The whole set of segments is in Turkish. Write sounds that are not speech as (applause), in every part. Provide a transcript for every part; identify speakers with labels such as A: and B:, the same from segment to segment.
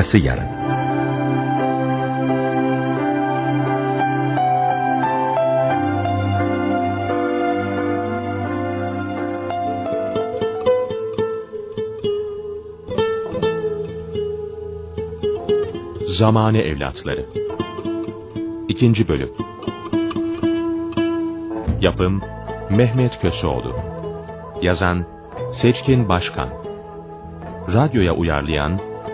A: Arkası yarın.
B: Zamane Evlatları. İkinci Bölüm. Yapım Mehmet Köseoğlu. Yazan Seçkin Başkan. Radyoya uyarlayan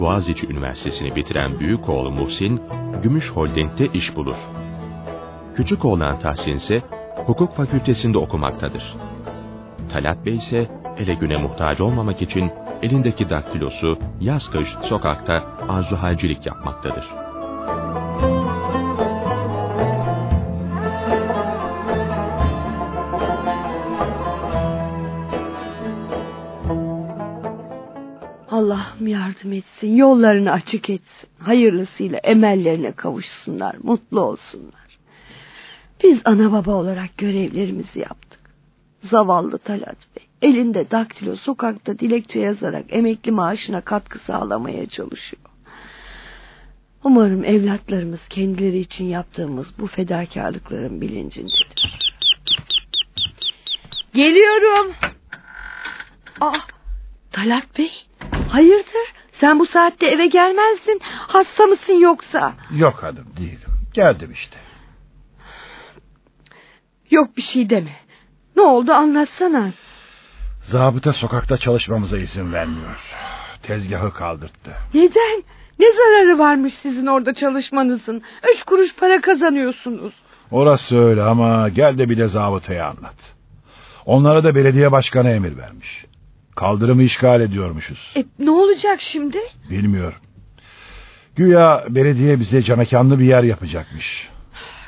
B: Boğaziçi Üniversitesi'ni bitiren büyük oğlu Muhsin, Gümüş Holding'de iş bulur. Küçük oğlan Tahsin ise hukuk fakültesinde okumaktadır. Talat Bey ise ele güne muhtaç olmamak için elindeki daktilosu yaz kış sokakta arzuhalcilik yapmaktadır.
C: Allah'ım yardım etsin, yollarını açık etsin. Hayırlısıyla emellerine kavuşsunlar, mutlu olsunlar. Biz ana baba olarak görevlerimizi yaptık. Zavallı Talat Bey, elinde daktilo sokakta dilekçe yazarak emekli maaşına katkı sağlamaya çalışıyor. Umarım evlatlarımız kendileri için yaptığımız bu fedakarlıkların bilincindedir. Geliyorum. Ah, Talat Bey, hayırdır? Sen bu saatte eve gelmezdin. Hasta mısın yoksa?
D: Yok hanım değilim. Geldim işte.
C: Yok bir şey deme. Ne oldu anlatsana.
D: Zabıta sokakta çalışmamıza izin vermiyor. Tezgahı kaldırttı.
C: Neden? Ne zararı varmış sizin orada çalışmanızın? Üç kuruş para kazanıyorsunuz.
D: Orası öyle ama gel de bir de zabıtaya anlat. Onlara da belediye başkanı emir vermiş. Kaldırımı işgal ediyormuşuz.
C: E, ne olacak şimdi?
D: Bilmiyorum. Güya belediye bize camekanlı bir yer yapacakmış.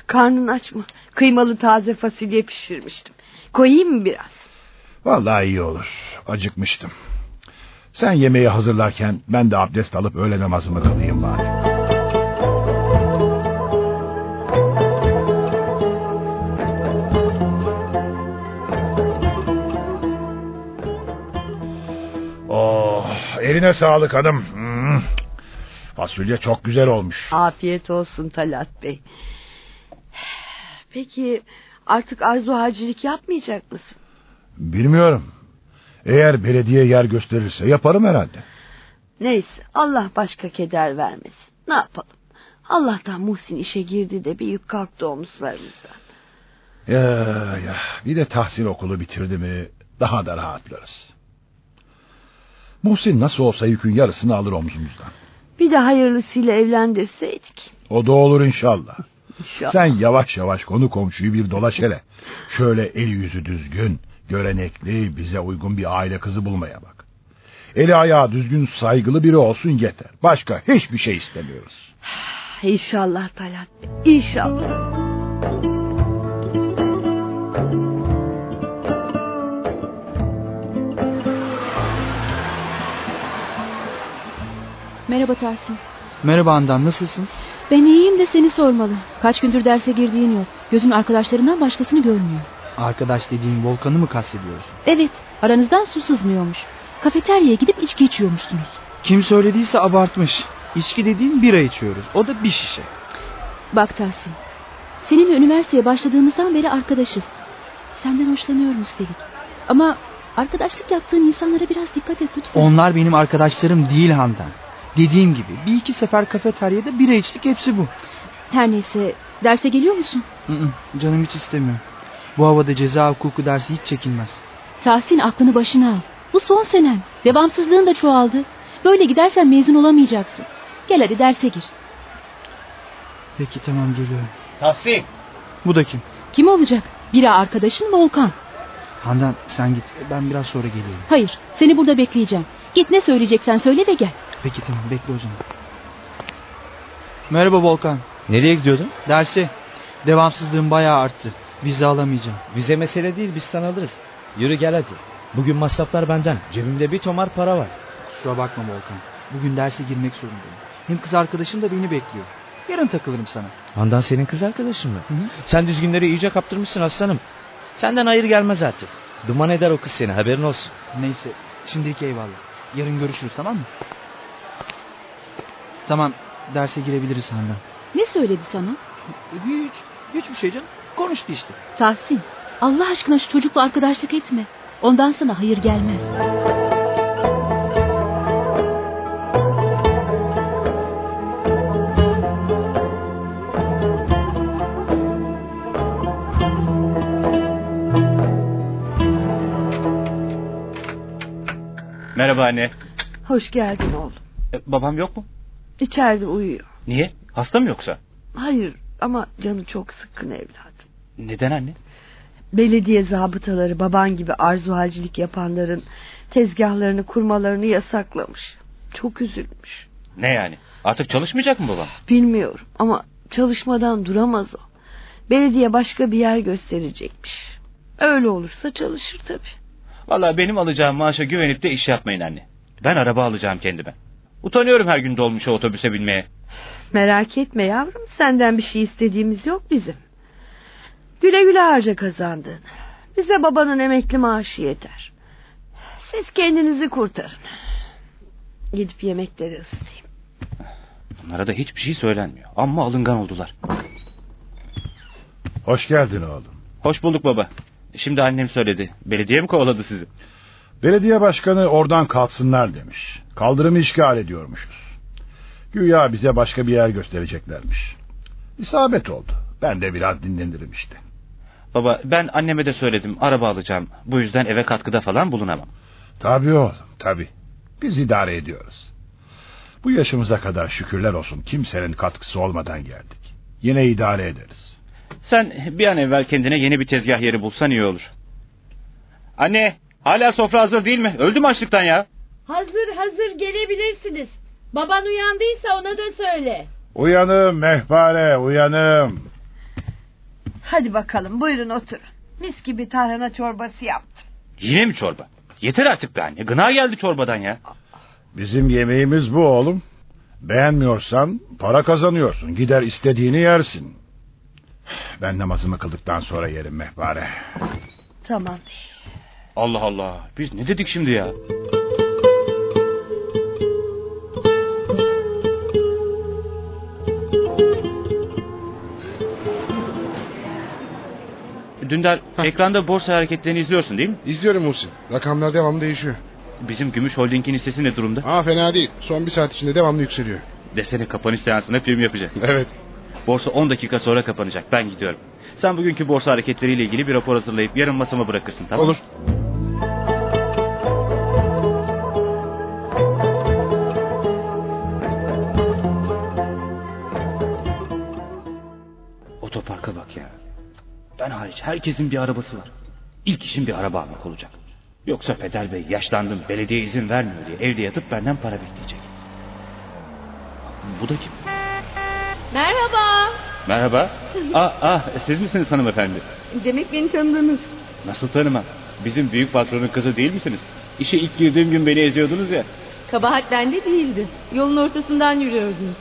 C: Karnın aç mı? Kıymalı taze fasulye pişirmiştim. Koyayım mı biraz?
D: Vallahi iyi olur. Acıkmıştım. Sen yemeği hazırlarken ben de abdest alıp öğle namazımı kılayım bari. Eline sağlık hanım. Hmm. Fasulye çok güzel olmuş.
C: Afiyet olsun Talat Bey. Peki artık arzu hacilik yapmayacak mısın?
D: Bilmiyorum. Eğer belediye yer gösterirse yaparım herhalde.
C: Neyse Allah başka keder vermesin. Ne yapalım? Allah'tan Muhsin işe girdi de bir yük kalktı omuzlarımızdan.
D: Ya ya bir de tahsil okulu bitirdi mi daha da rahatlarız. Muhsin nasıl olsa yükün yarısını alır omzumuzdan.
C: Bir de hayırlısıyla evlendirseydik.
D: O da olur inşallah.
C: İnşallah.
D: Sen yavaş yavaş konu komşuyu bir dolaş hele. Şöyle eli yüzü düzgün, görenekli, bize uygun bir aile kızı bulmaya bak. Eli ayağı düzgün, saygılı biri olsun yeter. Başka hiçbir şey istemiyoruz.
C: İnşallah Talat. İnşallah.
E: Merhaba Tahsin.
F: Merhaba Handan nasılsın?
E: Ben iyiyim de seni sormalı. Kaç gündür derse girdiğin yok. Gözün arkadaşlarından başkasını görmüyor.
F: Arkadaş dediğin Volkan'ı mı kastediyorsun?
E: Evet aranızdan su sızmıyormuş. Kafeteryaya gidip içki içiyormuşsunuz.
F: Kim söylediyse abartmış. İçki dediğin bira içiyoruz. O da bir şişe.
E: Bak Tahsin. Seninle üniversiteye başladığımızdan beri arkadaşız. Senden hoşlanıyorum üstelik. Ama arkadaşlık yaptığın insanlara biraz dikkat et lütfen.
F: Onlar benim arkadaşlarım değil Handan. Dediğim gibi bir iki sefer kafeteryada bira içtik hepsi bu.
E: Her neyse derse geliyor musun?
F: Hı hı, canım hiç istemiyor. Bu havada ceza hukuku dersi hiç çekilmez.
E: Tahsin aklını başına al. Bu son senen. Devamsızlığın da çoğaldı. Böyle gidersen mezun olamayacaksın. Gel hadi derse gir.
F: Peki tamam geliyorum.
G: Tahsin.
F: Bu da kim?
E: Kim olacak? Biri arkadaşın Volkan.
F: Handan sen git. Ben biraz sonra geliyorum.
E: Hayır seni burada bekleyeceğim. Git ne söyleyeceksen söyle ve gel.
F: Peki tamam bekle o zaman. Merhaba Volkan.
A: Nereye gidiyordun?
F: Derse devamsızlığım bayağı arttı. Vize alamayacağım.
A: Vize mesele değil biz sana alırız. Yürü gel hadi. Bugün masraflar benden. Cebimde bir tomar para var.
F: Kusura bakma Volkan. Bugün derse girmek zorundayım. Hem kız arkadaşım da beni bekliyor. Yarın takılırım sana.
A: Handan senin kız arkadaşın mı?
F: Hı hı.
A: Sen düzgünleri iyice kaptırmışsın aslanım. Senden hayır gelmez artık. Duman eder o kız seni haberin olsun.
F: Neyse şimdilik eyvallah. Yarın görüşürüz tamam mı? Tamam derse girebiliriz Handan.
E: Ne söyledi sana?
F: Hiç, hiçbir şey canım. Konuştu işte.
E: Tahsin Allah aşkına şu çocukla arkadaşlık etme. Ondan sana hayır gelmez.
G: Merhaba anne.
C: Hoş geldin oğlum.
G: E, babam yok mu?
C: İçeride uyuyor.
G: Niye? Hasta mı yoksa?
C: Hayır ama canı çok sıkkın evladım.
G: Neden anne?
C: Belediye zabıtaları baban gibi arzuhalcilik yapanların tezgahlarını kurmalarını yasaklamış. Çok üzülmüş.
G: Ne yani? Artık çalışmayacak mı babam?
C: Bilmiyorum ama çalışmadan duramaz o. Belediye başka bir yer gösterecekmiş. Öyle olursa çalışır tabii.
G: Vallahi benim alacağım maaşa güvenip de iş yapmayın anne. Ben araba alacağım kendime. Utanıyorum her gün dolmuşa otobüse binmeye.
C: Merak etme yavrum senden bir şey istediğimiz yok bizim. Güle güle harca kazandın. Bize babanın emekli maaşı yeter. Siz kendinizi kurtarın. Gidip yemekleri ısıtayım.
G: Bunlara da hiçbir şey söylenmiyor. Amma alıngan oldular.
D: Hoş geldin oğlum.
G: Hoş bulduk baba. Şimdi annem söyledi. Belediye mi kovaladı sizi?
D: Belediye başkanı oradan kalksınlar demiş. Kaldırımı işgal ediyormuşuz. Güya bize başka bir yer göstereceklermiş. İsabet oldu. Ben de biraz dinlenirim işte.
G: Baba ben anneme de söyledim. Araba alacağım. Bu yüzden eve katkıda falan bulunamam.
D: Tabii oğlum tabii. Biz idare ediyoruz. Bu yaşımıza kadar şükürler olsun kimsenin katkısı olmadan geldik. Yine idare ederiz.
G: Sen bir an evvel kendine yeni bir tezgah yeri bulsan iyi olur. Anne hala sofra hazır değil mi? Öldüm açlıktan ya.
H: Hazır hazır gelebilirsiniz. Baban uyandıysa ona da söyle.
D: Uyanım mehpare uyanım.
C: Hadi bakalım buyurun oturun. Mis gibi tarhana çorbası yaptım.
G: Yine mi çorba? Yeter artık be anne. Gına geldi çorbadan ya.
D: Bizim yemeğimiz bu oğlum. Beğenmiyorsan para kazanıyorsun. Gider istediğini yersin. Ben namazımı kıldıktan sonra yerim mehpare.
C: Tamam.
G: Allah Allah. Biz ne dedik şimdi ya? Dündar ekranda borsa hareketlerini izliyorsun değil mi?
I: İzliyorum Muhsin. Rakamlar devamlı değişiyor.
G: Bizim Gümüş Holding'in hissesi ne durumda?
I: Aa fena değil. Son bir saat içinde devamlı yükseliyor.
G: Desene kapanış seansına prim yapacak. (laughs)
I: Evet.
G: Borsa 10 dakika sonra kapanacak. Ben gidiyorum. Sen bugünkü borsa hareketleriyle ilgili bir rapor hazırlayıp yarın masama bırakırsın tamam mı?
I: Olur.
G: Herkesin bir arabası var. İlk işim bir araba almak olacak. Yoksa Peder Bey yaşlandım belediye izin vermiyor diye evde yatıp benden para bekleyecek. Bu da kim?
H: Merhaba.
G: Merhaba. (laughs) ah, ah, siz misiniz hanımefendi?
H: Demek beni tanıdınız.
G: Nasıl tanımam? Bizim büyük patronun kızı değil misiniz? İşe ilk girdiğim gün beni eziyordunuz ya.
H: Kabahat bende değildi. Yolun ortasından yürüyordunuz.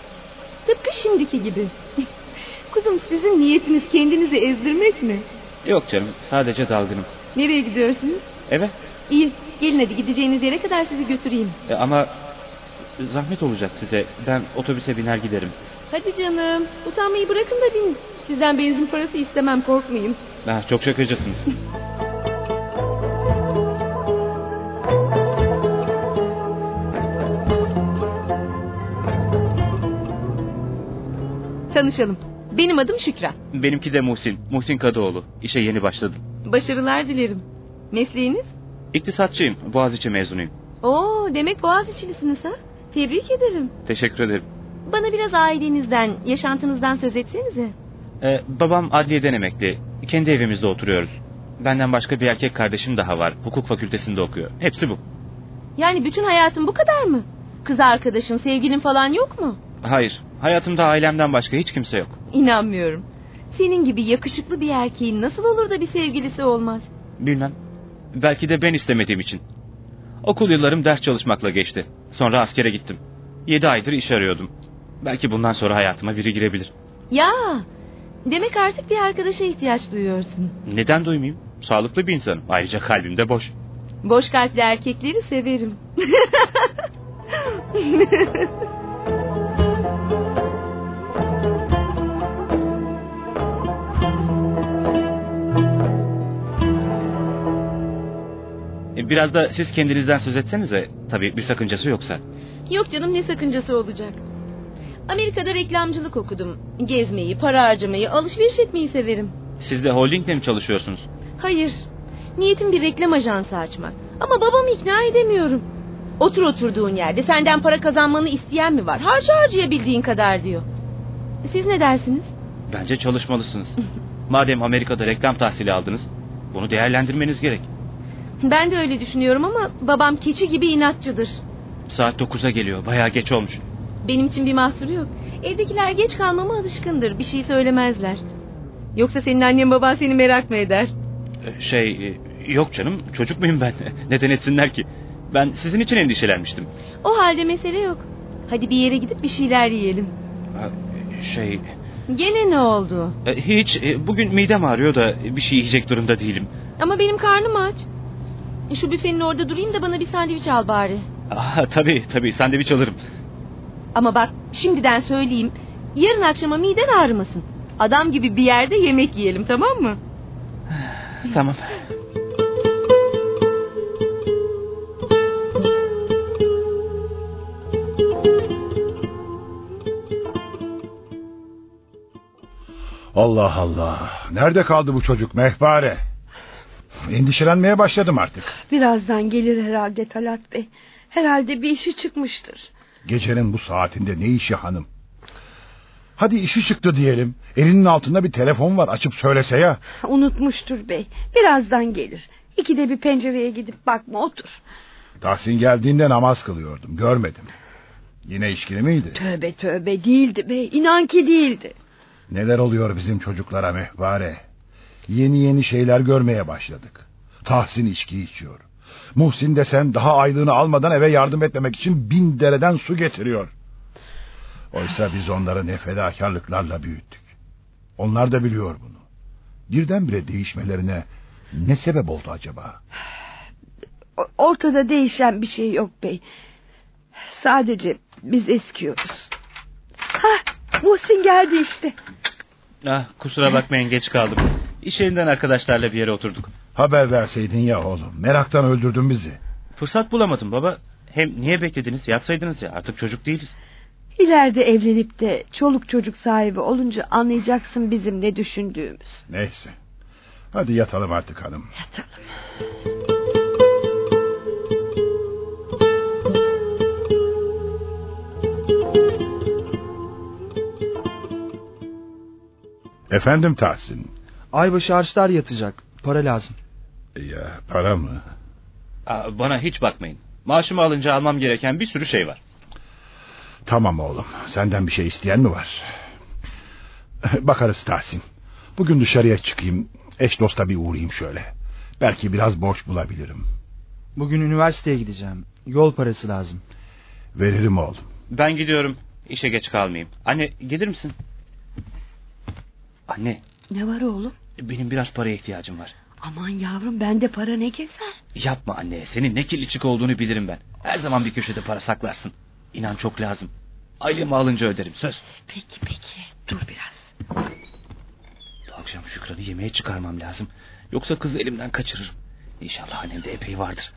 H: Tıpkı şimdiki gibi. (laughs) Kuzum sizin niyetiniz kendinizi ezdirmek mi?
G: Yok canım sadece dalgınım.
H: Nereye gidiyorsunuz?
G: Eve
H: İyi gelin hadi gideceğiniz yere kadar sizi götüreyim.
G: E, ama zahmet olacak size. Ben otobüse biner giderim.
H: Hadi canım utanmayı bırakın da binin. Sizden benzin parası istemem korkmayın.
G: Ha, çok şakacısınız.
H: Tanışalım. Benim adım Şükran.
G: Benimki de Muhsin. Muhsin Kadıoğlu. İşe yeni başladım.
H: Başarılar dilerim. Mesleğiniz?
G: İktisatçıyım. Boğaziçi mezunuyum.
H: Oo, demek Boğaziçi'lisiniz ha? Tebrik ederim.
G: Teşekkür ederim.
H: Bana biraz ailenizden, yaşantınızdan söz etsenize.
G: Ee, babam adliyeden emekli. Kendi evimizde oturuyoruz. Benden başka bir erkek kardeşim daha var. Hukuk fakültesinde okuyor. Hepsi bu.
H: Yani bütün hayatın bu kadar mı? Kız arkadaşın, sevgilin falan yok mu?
G: Hayır. Hayatımda ailemden başka hiç kimse yok.
H: İnanmıyorum. Senin gibi yakışıklı bir erkeğin nasıl olur da bir sevgilisi olmaz?
G: Bilmem. Belki de ben istemediğim için. Okul yıllarım ders çalışmakla geçti. Sonra askere gittim. Yedi aydır iş arıyordum. Belki bundan sonra hayatıma biri girebilir.
H: Ya, demek artık bir arkadaşa ihtiyaç duyuyorsun.
G: Neden duymayayım? Sağlıklı bir insanım. Ayrıca kalbim de boş.
H: Boş kalpli erkekleri severim. (laughs)
G: Biraz da siz kendinizden söz etsenize. Tabii bir sakıncası yoksa.
H: Yok canım ne sakıncası olacak. Amerika'da reklamcılık okudum. Gezmeyi, para harcamayı, alışveriş etmeyi severim.
G: Siz de holdingle mi çalışıyorsunuz?
H: Hayır. Niyetim bir reklam ajansı açmak. Ama babamı ikna edemiyorum. Otur oturduğun yerde senden para kazanmanı isteyen mi var? Harca harcayabildiğin kadar diyor. Siz ne dersiniz?
G: Bence çalışmalısınız. Madem Amerika'da reklam tahsili aldınız, bunu değerlendirmeniz gerek.
H: Ben de öyle düşünüyorum ama babam keçi gibi inatçıdır.
G: Saat 9'a geliyor, bayağı geç olmuş.
H: Benim için bir mahsuru yok. Evdekiler geç kalmama alışkındır. Bir şey söylemezler. Yoksa senin annen baban seni merak mı eder?
G: E, Şey, e, yok canım, çocuk muyum ben? (laughs) Neden etsinler ki? Ben sizin için endişelenmiştim.
H: O halde mesele yok. Hadi bir yere gidip bir şeyler yiyelim.
G: Şey,
H: Gene ne oldu?
G: e, hiç, e, bugün midem ağrıyor da bir şey yiyecek durumda değilim.
H: Ama benim karnım aç. Şu büfenin orada durayım da bana bir sandviç al bari.
G: Aa, tabii, tabii, sandviç alırım.
H: Ama bak şimdiden söyleyeyim. Yarın akşama miden ağrımasın. Adam gibi bir yerde yemek yiyelim tamam mı? (sighs)
G: Tamam.
D: Allah Allah. Nerede kaldı bu çocuk mehpare? Endişelenmeye başladım artık.
C: Birazdan gelir herhalde Talat Bey. Herhalde bir işi çıkmıştır.
D: Gecenin bu saatinde ne işi hanım? Hadi işi çıktı diyelim. Elinin altında bir telefon var açıp söylese ya.
C: Unutmuştur bey. Birazdan gelir. İkide bir pencereye gidip bakma otur.
D: Tahsin geldiğinde namaz kılıyordum görmedim. Yine işkili miydi?
C: Tövbe tövbe değildi bey. İnan ki değildi.
D: Neler oluyor bizim çocuklara mehpare? Yeni yeni şeyler görmeye başladık. Tahsin içki içiyor. Muhsin desen daha aylığını almadan eve yardım etmemek için bin dereden su getiriyor. Oysa biz onları ne fedakarlıklarla büyüttük. Onlar da biliyor bunu. Birdenbire değişmelerine ne sebep oldu acaba?
C: Ortada değişen bir şey yok bey. Sadece biz eskiyoruz. Hah Muhsin geldi işte.
G: Ah, kusura bakmayın geç kaldım. İş yerinden arkadaşlarla bir yere oturduk.
D: Haber verseydin ya oğlum. Meraktan öldürdün bizi.
G: Fırsat bulamadım baba. Hem niye beklediniz? Yatsaydınız ya artık çocuk değiliz.
C: İleride evlenip de çoluk çocuk sahibi olunca anlayacaksın bizim ne düşündüğümüz.
D: Neyse. Hadi yatalım artık hanım.
C: Yatalım.
D: Efendim Tahsin.
F: Aybaşı harçlar yatacak. Para lazım.
D: Ya para mı?
G: Aa, bana hiç bakmayın. Maaşımı alınca almam gereken bir sürü şey var.
D: Tamam oğlum. Senden bir şey isteyen mi var? Bakarız Tahsin. Bugün dışarıya çıkayım. Eş dosta bir uğrayayım şöyle. Belki biraz borç bulabilirim.
F: Bugün üniversiteye gideceğim. Yol parası lazım.
D: Veririm oğlum.
G: Ben gidiyorum. İşe geç kalmayayım. Anne gelir misin? Anne
C: Ne var oğlum?
G: Benim biraz paraya ihtiyacım var.
C: Aman yavrum bende para ne gezer?
G: Yapma anne senin ne kirlicik olduğunu bilirim ben. Her zaman bir köşede para saklarsın. İnan çok lazım. Aylığımı alınca öderim söz.
C: Peki peki dur biraz.
G: Bu akşam Şükran'ı yemeğe çıkarmam lazım. Yoksa kızı elimden kaçırırım. İnşallah annemde epey vardır.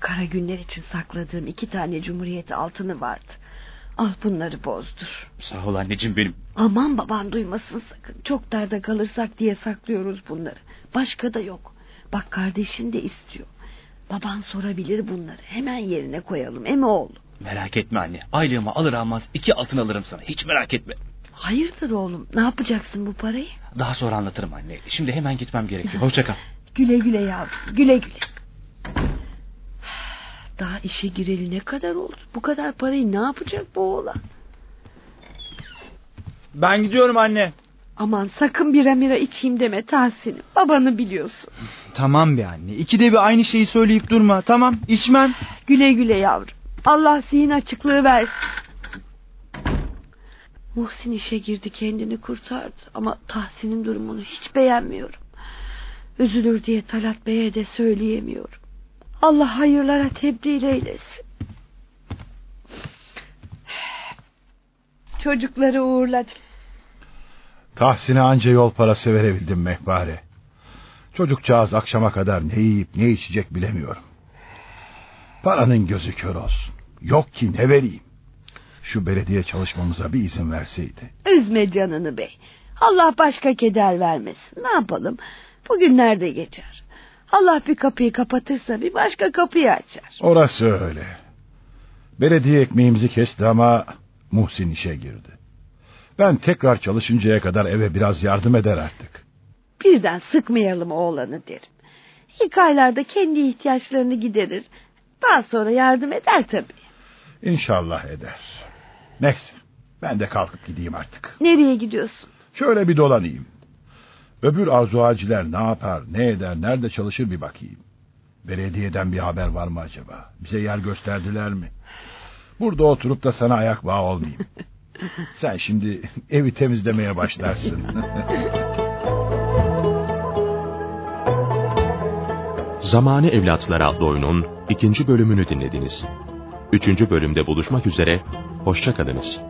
C: Kara günler için sakladığım iki tane cumhuriyet altını vardı. Al bunları bozdur.
G: Sağ ol anneciğim benim.
C: Aman baban duymasın sakın. Çok darda kalırsak diye saklıyoruz bunları. Başka da yok. Bak kardeşin de istiyor. Baban sorabilir bunları. Hemen yerine koyalım. Emi oğlu.
G: Merak etme anne. Aylığımı alır almaz iki altın alırım sana. Hiç merak etme.
C: Hayırdır oğlum? Ne yapacaksın bu parayı?
G: Daha sonra anlatırım anne. Şimdi hemen gitmem gerekiyor. Hoşça kal. (laughs)
C: Güle güle yavrum. Güle güle. Daha işe gireli ne kadar oldu? Bu kadar parayı ne yapacak bu oğlan?
F: Ben gidiyorum anne.
C: Aman sakın bira mira içeyim deme Tahsin'im. Babanı biliyorsun.
F: Tamam be anne. İkide bir aynı şeyi söyleyip durma. Tamam içmem.
C: Güle güle yavrum. Allah zihin açıklığı versin. Muhsin işe girdi kendini kurtardı. Ama Tahsin'in durumunu hiç beğenmiyorum. Üzülür diye Talat Bey'e de söyleyemiyorum. Allah hayırlara tebliğ eylesin. Çocukları uğurladım.
D: Tahsin'e anca yol parası verebildim mehpare. Çocukcağız akşama kadar ne yiyip ne içecek bilemiyorum. Paranın gözü kör olsun. Yok ki ne vereyim. Şu belediye çalışmamıza bir izin verseydi.
C: Üzme canını bey. Allah başka keder vermesin. Ne yapalım? Bugünlerde geçer. Allah bir kapıyı kapatırsa bir başka kapıyı açar.
D: Orası öyle. Belediye ekmeğimizi kesti ama Muhsin işe girdi. Ben tekrar çalışıncaya kadar eve biraz yardım eder artık.
C: Birden sıkmayalım oğlanı derim. İlk aylarda kendi ihtiyaçlarını giderir. Daha sonra yardım eder tabii.
D: İnşallah eder. Neyse ben de kalkıp gideyim artık.
C: Nereye gidiyorsun?
D: Şöyle bir dolanayım. Öbür arzuaciler ne yapar, ne eder, nerede çalışır bir bakayım. Belediyeden bir haber var mı acaba? Bize yer gösterdiler mi? Burada oturup da sana ayak bağı olmayayım. (laughs) Sen şimdi evi temizlemeye başlarsın.
B: Zamani Evlatlar adlı oyunun ikinci bölümünü dinlediniz. Üçüncü bölümde buluşmak üzere, hoşçakalınız.